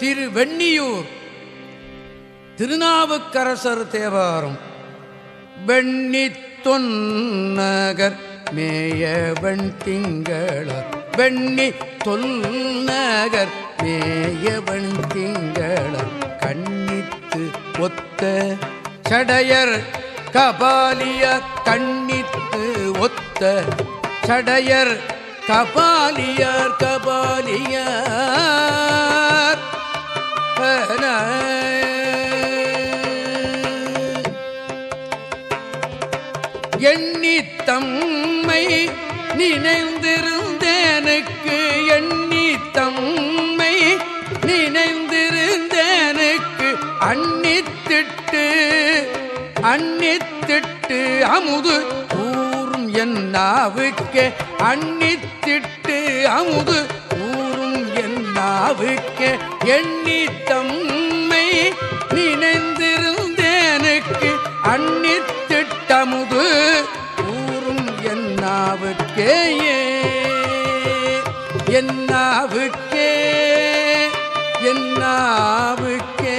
திரு வெண்ணியூர் திருநாவுக்கரசர் தேவாரம். வெண்ணி தொன்னகர் மேய வெண் திங்களர். வெண்ணி தொல்நகர் வெண் திங்களர். கண்ணித்து ஒத்த சடையர் கபாலிய கண்ணித்து ஒத்த சடையர் கபாலியா எண்ணி தம்மை நினைந்திருந்தேனுக்கு எண்ணி தம்மை நினைந்திருந்தேனுக்கு அன்னித்திட்டு அன்னித்திட்டு அமுது ஊரும் என் நாவுக்கே அன்னித்திட்டு அமுது ஊரும் என் நாவுக்கே எண்ணி தம்மை நினைந்திருந்தேனுக்கு அன்னித்திட்டமுது என்னாவுக்கே என்னாவுக்கே என்னாவுக்கே